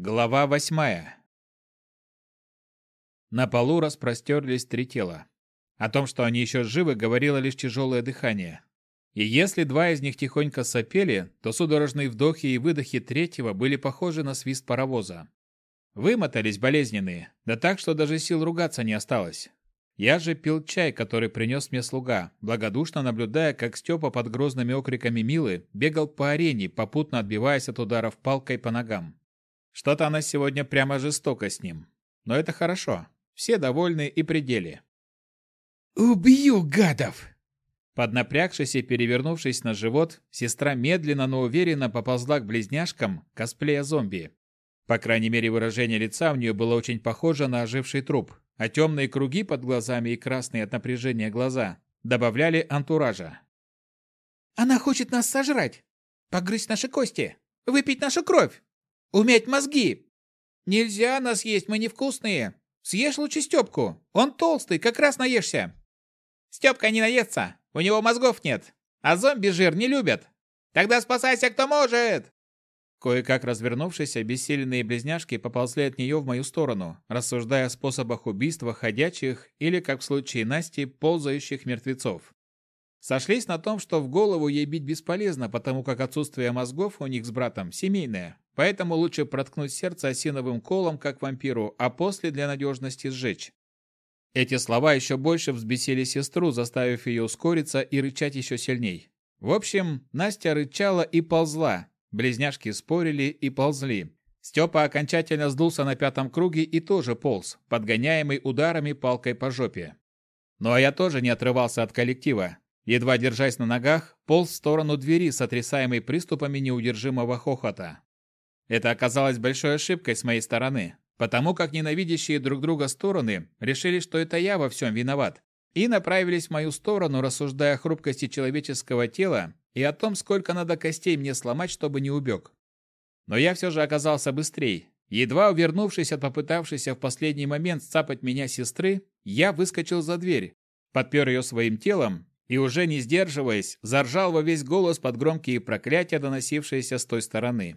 Глава восьмая. На полу распростерлись три тела. О том, что они еще живы, говорило лишь тяжелое дыхание. И если два из них тихонько сопели, то судорожные вдохи и выдохи третьего были похожи на свист паровоза. Вымотались болезненные, да так, что даже сил ругаться не осталось. Я же пил чай, который принес мне слуга, благодушно наблюдая, как Степа под грозными окриками Милы бегал по арене, попутно отбиваясь от ударов палкой по ногам. Что-то она сегодня прямо жестоко с ним. Но это хорошо. Все довольны и пределе. «Убью, гадов!» Поднапрягшись и перевернувшись на живот, сестра медленно, но уверенно поползла к близняшкам, косплея зомби. По крайней мере, выражение лица у нее было очень похоже на оживший труп, а темные круги под глазами и красные от напряжения глаза добавляли антуража. «Она хочет нас сожрать, погрызть наши кости, выпить нашу кровь!» Уметь мозги! Нельзя нас есть, мы невкусные. Съешь лучше Степку. Он толстый, как раз наешься. Степка не наестся, у него мозгов нет. А зомби жир не любят. Тогда спасайся, кто может!» Кое-как развернувшись, обессиленные близняшки поползли от нее в мою сторону, рассуждая о способах убийства ходячих или, как в случае Насти, ползающих мертвецов. Сошлись на том, что в голову ей бить бесполезно, потому как отсутствие мозгов у них с братом семейное, Поэтому лучше проткнуть сердце осиновым колом, как вампиру, а после для надежности сжечь. Эти слова еще больше взбесили сестру, заставив ее ускориться и рычать еще сильней. В общем, Настя рычала и ползла. Близняшки спорили и ползли. Степа окончательно сдулся на пятом круге и тоже полз, подгоняемый ударами палкой по жопе. Ну а я тоже не отрывался от коллектива. Едва держась на ногах, полз в сторону двери, сотрясаемой приступами неудержимого хохота. Это оказалось большой ошибкой с моей стороны, потому как ненавидящие друг друга стороны решили, что это я во всем виноват, и направились в мою сторону, рассуждая о хрупкости человеческого тела и о том, сколько надо костей мне сломать, чтобы не убег. Но я все же оказался быстрей. Едва увернувшись от попытавшейся в последний момент сцапать меня сестры, я выскочил за дверь, подпер ее своим телом и, уже не сдерживаясь, заржал во весь голос под громкие проклятия, доносившиеся с той стороны.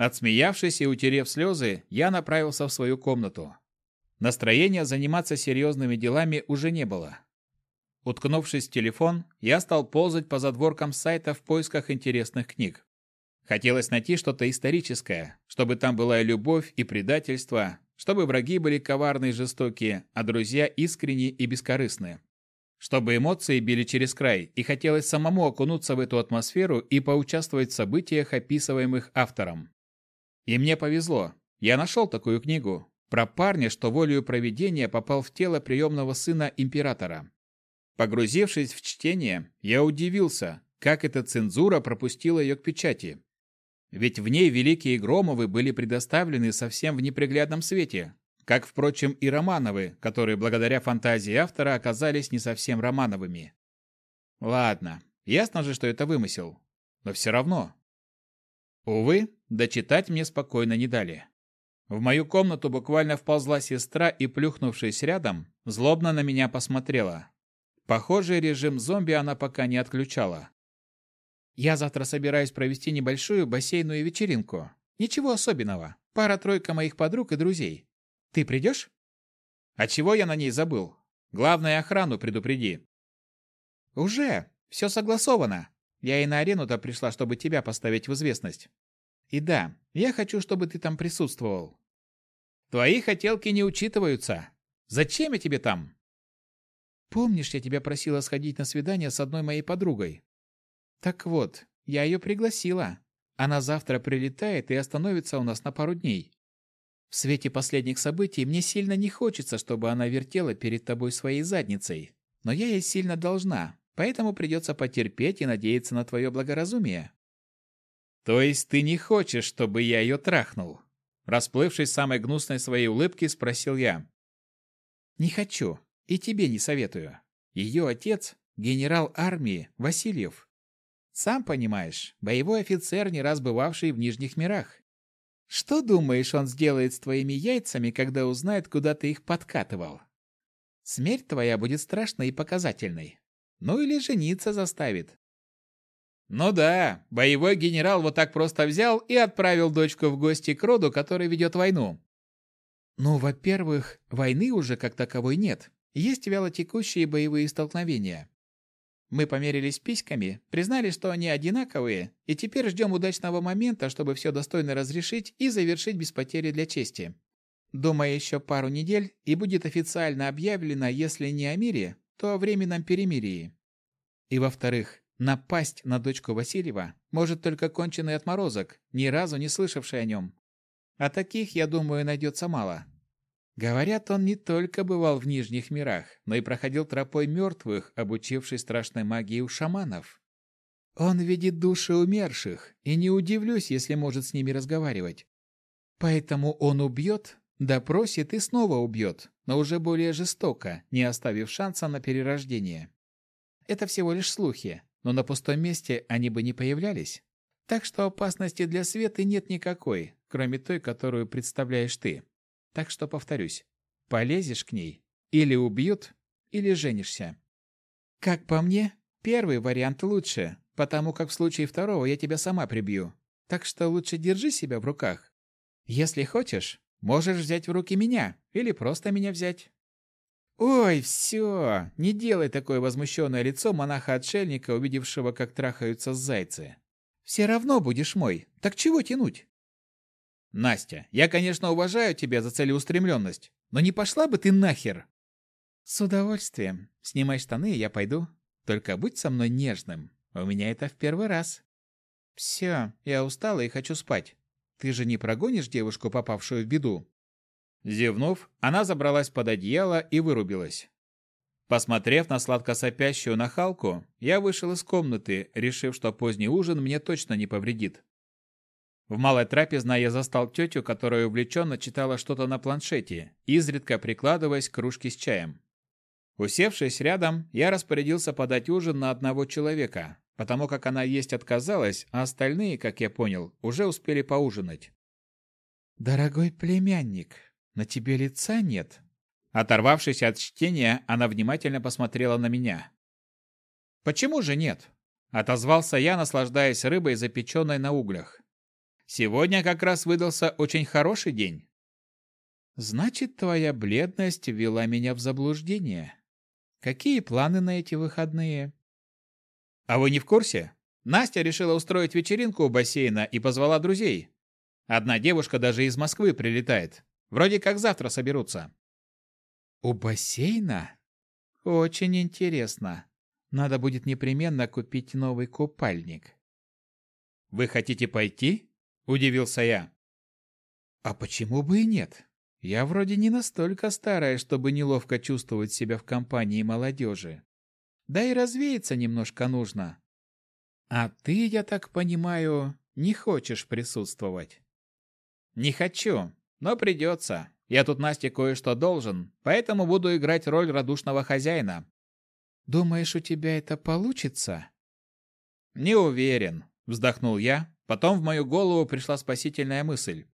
Отсмеявшись и утерев слезы, я направился в свою комнату. Настроения заниматься серьезными делами уже не было. Уткнувшись в телефон, я стал ползать по задворкам сайта в поисках интересных книг. Хотелось найти что-то историческое, чтобы там была и любовь, и предательство, чтобы враги были коварные и жестокие, а друзья искренние и бескорыстные. Чтобы эмоции били через край, и хотелось самому окунуться в эту атмосферу и поучаствовать в событиях, описываемых автором. И мне повезло. Я нашел такую книгу про парня, что волею провидения попал в тело приемного сына императора. Погрузившись в чтение, я удивился, как эта цензура пропустила ее к печати. Ведь в ней великие Громовы были предоставлены совсем в неприглядном свете, как, впрочем, и Романовы, которые благодаря фантазии автора оказались не совсем Романовыми. Ладно, ясно же, что это вымысел. Но все равно, Увы, дочитать мне спокойно не дали. В мою комнату буквально вползла сестра и, плюхнувшись рядом, злобно на меня посмотрела. Похожий режим зомби она пока не отключала. «Я завтра собираюсь провести небольшую бассейную вечеринку. Ничего особенного. Пара-тройка моих подруг и друзей. Ты придешь?» «А чего я на ней забыл? Главное, охрану предупреди». «Уже. Все согласовано. Я и на арену-то пришла, чтобы тебя поставить в известность. И да, я хочу, чтобы ты там присутствовал. Твои хотелки не учитываются. Зачем я тебе там? Помнишь, я тебя просила сходить на свидание с одной моей подругой? Так вот, я ее пригласила. Она завтра прилетает и остановится у нас на пару дней. В свете последних событий мне сильно не хочется, чтобы она вертела перед тобой своей задницей. Но я ей сильно должна, Поэтому придется потерпеть и надеяться на твое благоразумие. То есть ты не хочешь, чтобы я ее трахнул? Расплывшись самой гнусной своей улыбки, спросил я. Не хочу. И тебе не советую. Ее отец – генерал армии Васильев. Сам понимаешь, боевой офицер, не раз бывавший в Нижних мирах. Что думаешь, он сделает с твоими яйцами, когда узнает, куда ты их подкатывал? Смерть твоя будет страшной и показательной. Ну или жениться заставит. Ну да, боевой генерал вот так просто взял и отправил дочку в гости к роду, который ведет войну. Ну, во-первых, войны уже как таковой нет. Есть вялотекущие боевые столкновения. Мы померились письками, признали, что они одинаковые, и теперь ждем удачного момента, чтобы все достойно разрешить и завершить без потери для чести. Думаю, еще пару недель, и будет официально объявлено, если не о мире, то о временном перемирии. И во-вторых, напасть на дочку Васильева может только конченый отморозок, ни разу не слышавший о нем. А таких, я думаю, найдется мало. Говорят, он не только бывал в нижних мирах, но и проходил тропой мертвых, обучившись страшной магии у шаманов. Он видит души умерших, и не удивлюсь, если может с ними разговаривать. Поэтому он убьет, допросит и снова убьет, но уже более жестоко, не оставив шанса на перерождение. Это всего лишь слухи, но на пустом месте они бы не появлялись. Так что опасности для Светы нет никакой, кроме той, которую представляешь ты. Так что повторюсь, полезешь к ней, или убьют, или женишься. Как по мне, первый вариант лучше, потому как в случае второго я тебя сама прибью. Так что лучше держи себя в руках. Если хочешь, можешь взять в руки меня или просто меня взять. Ой, все, не делай такое возмущенное лицо монаха-отшельника, увидевшего, как трахаются зайцы. Все равно будешь мой. Так чего тянуть? Настя, я, конечно, уважаю тебя за целеустремленность, но не пошла бы ты нахер. С удовольствием. Снимай штаны, я пойду. Только будь со мной нежным. У меня это в первый раз. Все, я устала и хочу спать. Ты же не прогонишь девушку, попавшую в беду? Зевнув, она забралась под одеяло и вырубилась. Посмотрев на сладко сопящую нахалку, я вышел из комнаты, решив, что поздний ужин мне точно не повредит. В малой трапезной я застал тетю, которая увлеченно читала что-то на планшете, изредка прикладываясь к кружке с чаем. Усевшись рядом, я распорядился подать ужин на одного человека, потому как она есть отказалась, а остальные, как я понял, уже успели поужинать. «Дорогой племянник, на тебе лица нет?» Оторвавшись от чтения, она внимательно посмотрела на меня. «Почему же нет?» – отозвался я, наслаждаясь рыбой, запеченной на углях. Сегодня как раз выдался очень хороший день. Значит, твоя бледность ввела меня в заблуждение. Какие планы на эти выходные? А вы не в курсе? Настя решила устроить вечеринку у бассейна и позвала друзей. Одна девушка даже из Москвы прилетает. Вроде как завтра соберутся. У бассейна? Очень интересно. Надо будет непременно купить новый купальник. Вы хотите пойти? Удивился я. А почему бы и нет? Я вроде не настолько старая, чтобы неловко чувствовать себя в компании молодежи. Да и развеяться немножко нужно. А ты, я так понимаю, не хочешь присутствовать? Не хочу, но придется. Я тут Насте кое-что должен, поэтому буду играть роль радушного хозяина. Думаешь, у тебя это получится? Не уверен, вздохнул я, Потом в мою голову пришла спасительная мысль.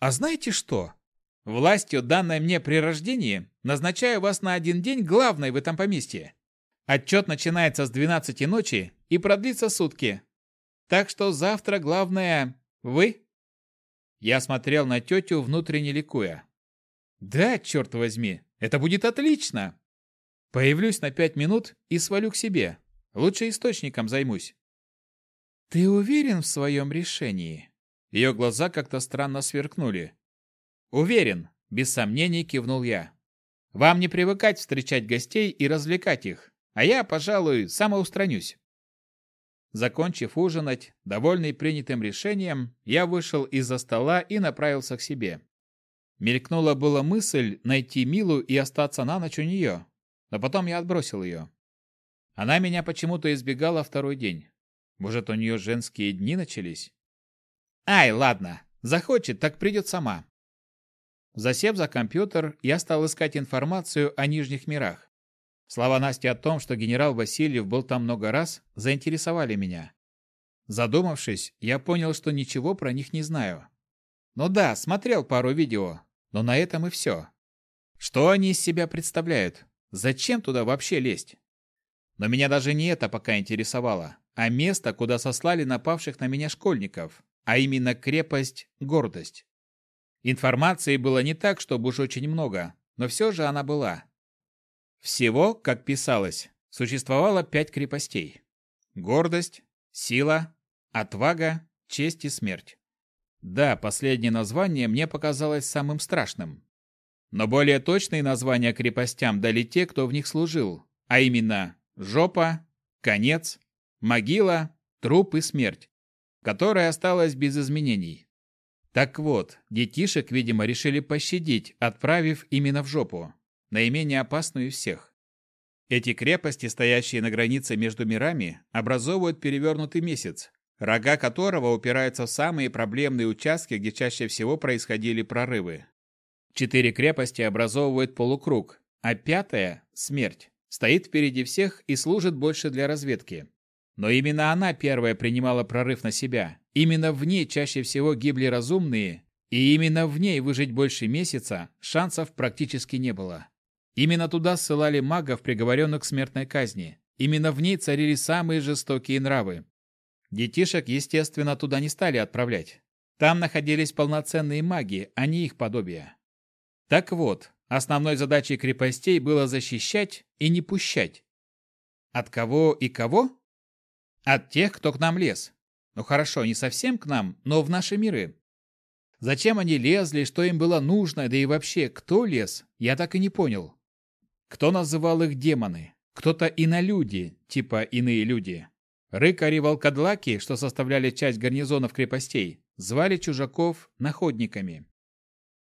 А знаете что? Властью, данной мне при рождении, назначаю вас на один день главной в этом поместье. Отчет начинается с 12 ночи и продлится сутки. Так что завтра главное вы. Я смотрел на тетю, внутренне ликуя. Да, черт возьми, это будет отлично. Появлюсь на пять минут и свалю к себе. Лучше источником займусь. «Ты уверен в своем решении?» Ее глаза как-то странно сверкнули. «Уверен», — без сомнений кивнул я. «Вам не привыкать встречать гостей и развлекать их, а я, пожалуй, самоустранюсь». Закончив ужинать, довольный принятым решением, я вышел из-за стола и направился к себе. Мелькнула была мысль найти Милу и остаться на ночь у нее, но потом я отбросил ее. Она меня почему-то избегала второй день. Может, у нее женские дни начались? Ай, ладно. Захочет, так придет сама. Засев за компьютер, я стал искать информацию о Нижних мирах. Слова Насти о том, что генерал Васильев был там много раз, заинтересовали меня. Задумавшись, я понял, что ничего про них не знаю. Ну да, смотрел пару видео, но на этом и все. Что они из себя представляют? Зачем туда вообще лезть? Но меня даже не это пока интересовало. а место, куда сослали напавших на меня школьников, а именно крепость Гордость. Информации было не так, чтобы уж очень много, но все же она была. Всего, как писалось, существовало пять крепостей. Гордость, сила, отвага, честь и смерть. Да, последнее название мне показалось самым страшным. Но более точные названия крепостям дали те, кто в них служил, а именно жопа, конец, могила, труп и смерть, которая осталась без изменений. Так вот, детишек, видимо, решили пощадить, отправив именно в жопу, наименее опасную из всех. Эти крепости, стоящие на границе между мирами, образовывают перевернутый месяц, рога которого упираются в самые проблемные участки, где чаще всего происходили прорывы. Четыре крепости образовывают полукруг, а пятая – смерть. Стоит впереди всех и служит больше для разведки. Но именно она первая принимала прорыв на себя. Именно в ней чаще всего гибли разумные, и именно в ней выжить больше месяца шансов практически не было. Именно туда ссылали магов, приговоренных к смертной казни. Именно в ней царили самые жестокие нравы. Детишек, естественно, туда не стали отправлять. Там находились полноценные маги, а не их подобия. Так вот, основной задачей крепостей было защищать и не пущать. От кого и кого? От тех, кто к нам лез. Ну хорошо, не совсем к нам, но в наши миры. Зачем они лезли, что им было нужно, да и вообще, кто лез, я так и не понял. Кто называл их демоны? Кто-то инолюди, типа иные люди. Рыкари-волкодлаки, что составляли часть гарнизонов крепостей, звали чужаков находниками.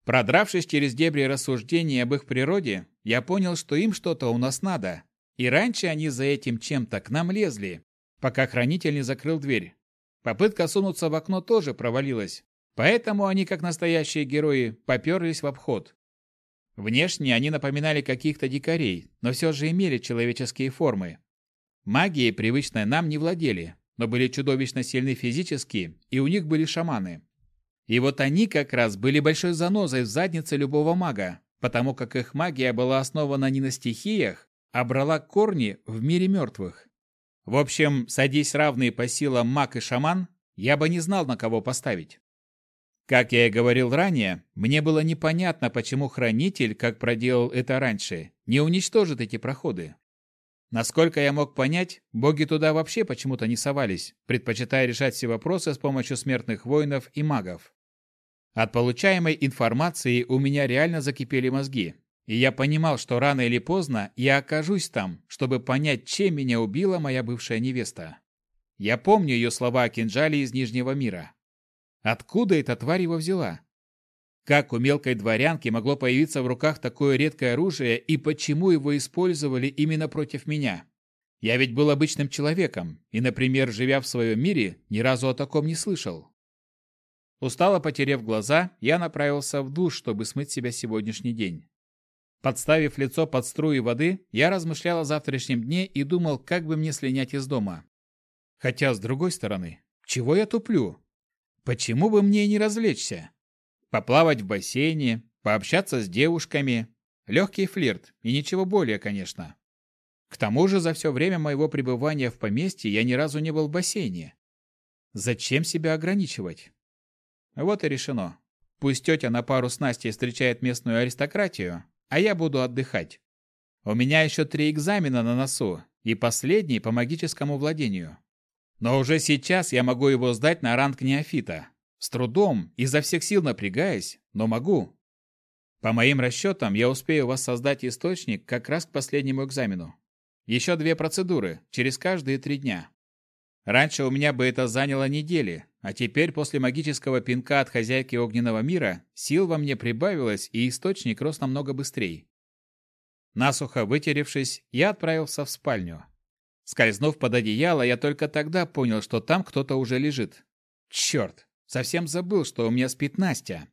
Продравшись через дебри рассуждений об их природе, я понял, что им что-то у нас надо. И раньше они за этим чем-то к нам лезли, пока хранитель не закрыл дверь. Попытка сунуться в окно тоже провалилась, поэтому они, как настоящие герои, поперлись в обход. Внешне они напоминали каких-то дикарей, но все же имели человеческие формы, Магией, привычной нам, не владели, но были чудовищно сильны физически, и у них были шаманы. И вот они как раз были большой занозой в заднице любого мага, потому как их магия была основана не на стихиях, а брала корни в мире мертвых. В общем, садись равные по силам маг и шаман, я бы не знал, на кого поставить. Как я и говорил ранее, мне было непонятно, почему хранитель, как проделал это раньше, не уничтожит эти проходы. Насколько я мог понять, боги туда вообще почему-то не совались, предпочитая решать все вопросы с помощью смертных воинов и магов. От получаемой информации у меня реально закипели мозги, и я понимал, что рано или поздно я окажусь там, чтобы понять, чем меня убила моя бывшая невеста. Я помню ее слова о кинжале из Нижнего мира. Откуда эта тварь его взяла? Как у мелкой дворянки могло появиться в руках такое редкое оружие и почему его использовали именно против меня? Я ведь был обычным человеком и, например, живя в своем мире, ни разу о таком не слышал. Устало потерев глаза, я направился в душ, чтобы смыть себя сегодняшний день. Подставив лицо под струи воды, я размышлял о завтрашнем дне и думал, как бы мне слинять из дома. Хотя, с другой стороны, чего я туплю? Почему бы мне не развлечься? Поплавать в бассейне, пообщаться с девушками. Легкий флирт, и ничего более, конечно. К тому же за все время моего пребывания в поместье я ни разу не был в бассейне. Зачем себя ограничивать? Вот и решено. Пусть тетя на пару с Настей встречает местную аристократию, а я буду отдыхать. У меня еще три экзамена на носу, и последний по магическому владению. Но уже сейчас я могу его сдать на ранг неофита. С трудом, изо всех сил напрягаясь, но могу. По моим расчетам, я успею воссоздать источник как раз к последнему экзамену. Еще две процедуры, через каждые три дня. Раньше у меня бы это заняло недели, а теперь после магического пинка от хозяйки огненного мира сил во мне прибавилось, и источник рос намного быстрее. Насухо вытеревшись, я отправился в спальню. Скользнув под одеяло, я только тогда понял, что там кто-то уже лежит. Черт, Совсем забыл, что у меня спит Настя.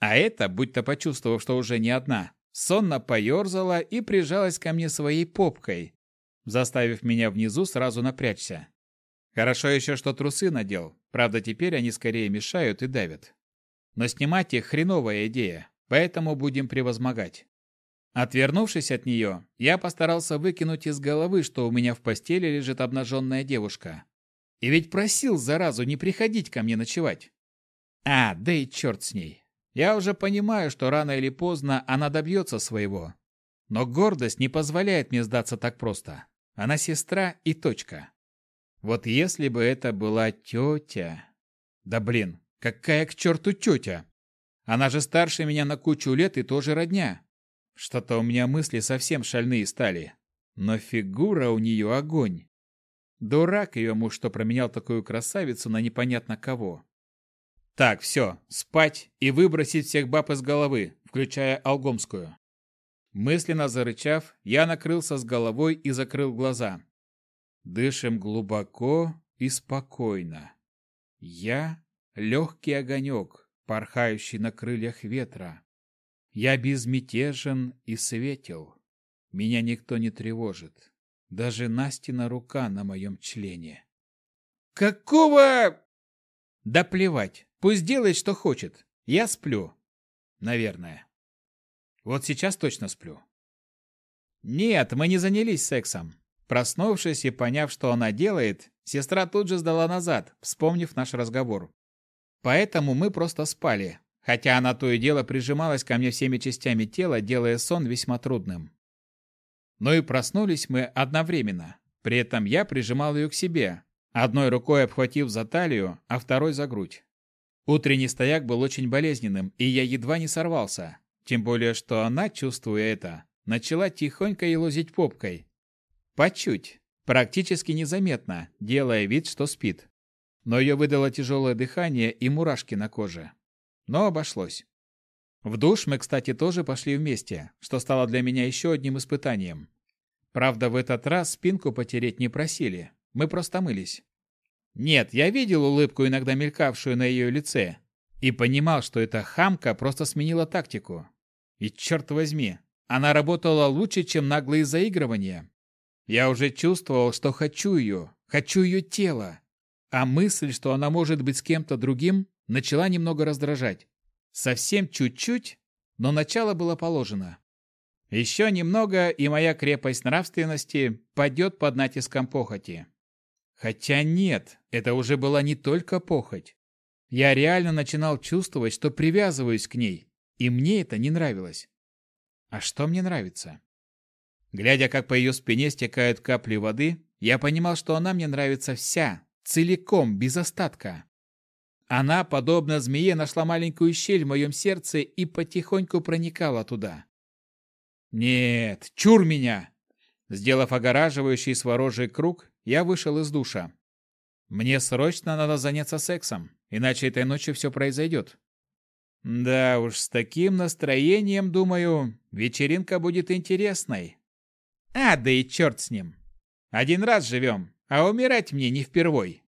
А это, будь-то почувствовав, что уже не одна, сонно поерзала и прижалась ко мне своей попкой, заставив меня внизу сразу напрячься. Хорошо еще, что трусы надел, правда теперь они скорее мешают и давят. Но снимать их хреновая идея, поэтому будем превозмогать. Отвернувшись от нее, я постарался выкинуть из головы, что у меня в постели лежит обнаженная девушка. И ведь просил заразу не приходить ко мне ночевать. А, да и черт с ней. Я уже понимаю, что рано или поздно она добьется своего. Но гордость не позволяет мне сдаться так просто. Она сестра и точка. Вот если бы это была тетя... Да блин, какая к черту тетя? Она же старше меня на кучу лет и тоже родня. Что-то у меня мысли совсем шальные стали. Но фигура у нее огонь. Дурак ее муж, что променял такую красавицу на непонятно кого. Так, все, спать и выбросить всех баб из головы, включая Алгомскую. Мысленно зарычав, я накрылся с головой и закрыл глаза. Дышим глубоко и спокойно. Я — легкий огонек, порхающий на крыльях ветра. Я безмятежен и светел. Меня никто не тревожит. Даже Настина рука на моем члене. «Какого?» «Да плевать. Пусть делает, что хочет. Я сплю. Наверное. Вот сейчас точно сплю». «Нет, мы не занялись сексом». Проснувшись и поняв, что она делает, сестра тут же сдала назад, вспомнив наш разговор. Поэтому мы просто спали, хотя она то и дело прижималась ко мне всеми частями тела, делая сон весьма трудным. Но и проснулись мы одновременно. При этом я прижимал ее к себе, одной рукой обхватив за талию, а второй за грудь. Утренний стояк был очень болезненным, и я едва не сорвался. Тем более, что она, чувствуя это, начала тихонько елозить попкой. По чуть, практически незаметно, делая вид, что спит. Но ее выдало тяжелое дыхание и мурашки на коже. Но обошлось. В душ мы, кстати, тоже пошли вместе, что стало для меня еще одним испытанием. Правда, в этот раз спинку потереть не просили, мы просто мылись. Нет, я видел улыбку, иногда мелькавшую на ее лице, и понимал, что эта хамка просто сменила тактику. И черт возьми, она работала лучше, чем наглые заигрывания. Я уже чувствовал, что хочу ее, хочу ее тело. А мысль, что она может быть с кем-то другим, начала немного раздражать. Совсем чуть-чуть, но начало было положено. Еще немного, и моя крепость нравственности падет под натиском похоти. Хотя нет, это уже была не только похоть. Я реально начинал чувствовать, что привязываюсь к ней, и мне это не нравилось. А что мне нравится? Глядя, как по ее спине стекают капли воды, я понимал, что она мне нравится вся, целиком, без остатка. Она, подобно змее, нашла маленькую щель в моем сердце и потихоньку проникала туда. «Нет, чур меня!» Сделав огораживающий сворожий круг, я вышел из душа. «Мне срочно надо заняться сексом, иначе этой ночью все произойдет». Да уж, с таким настроением, думаю, вечеринка будет интересной. А, да и черт с ним. Один раз живем, а умирать мне не впервой.